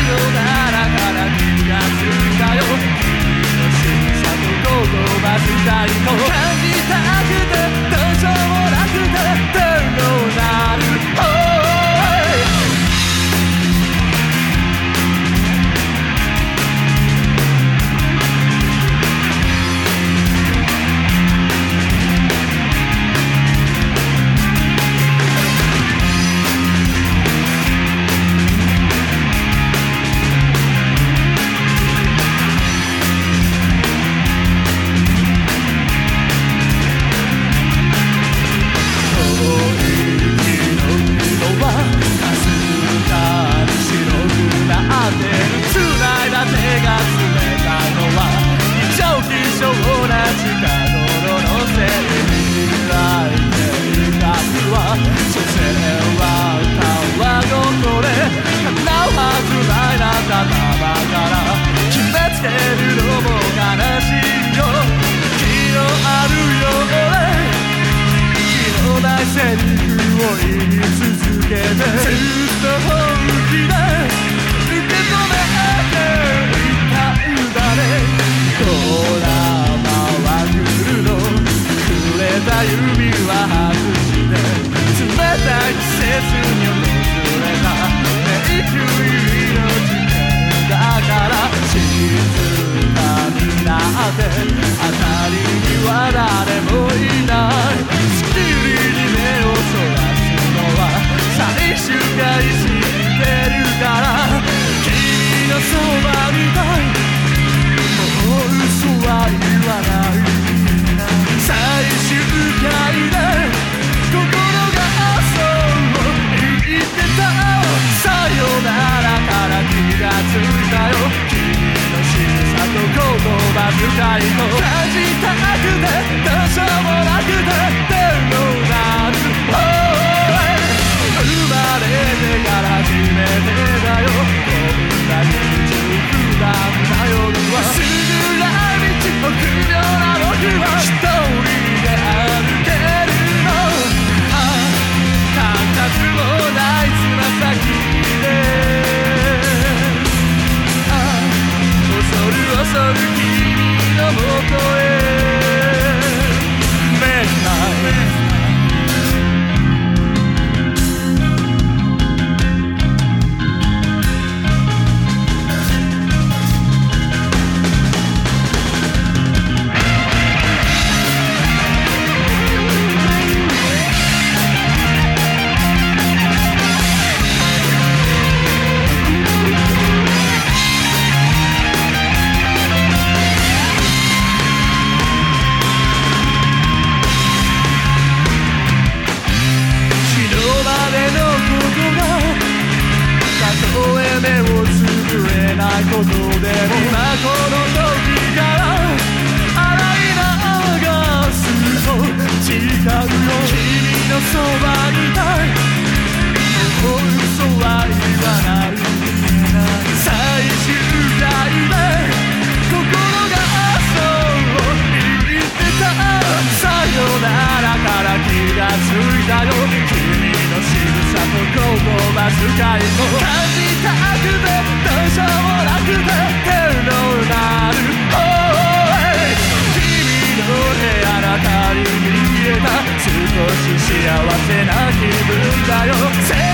よならから気がついたよ。君の仕草と感じたくてが詰めたのは異常気象な近頃のせいに開いていたくは所詮はたわごとで叶うはずないな頭から決めつけるのも悲しいよ気のあるようで気のないセリフを言い続けて指は外して冷たい季節に訪れた永久命の時間だから静かになってあたりには誰もよ。君の静さと言葉遣いも感じたくてどうしようもないないことでも今この時から洗い流すと誓うよ君のそばにいたい嘘は言わない最終回で心がそう言ってたさよならから気がついたよ君の仕草と言葉遣いも感じたくてどうしようもなくてのなるおい君の部屋の明かりに見えた少し幸せな気分だよ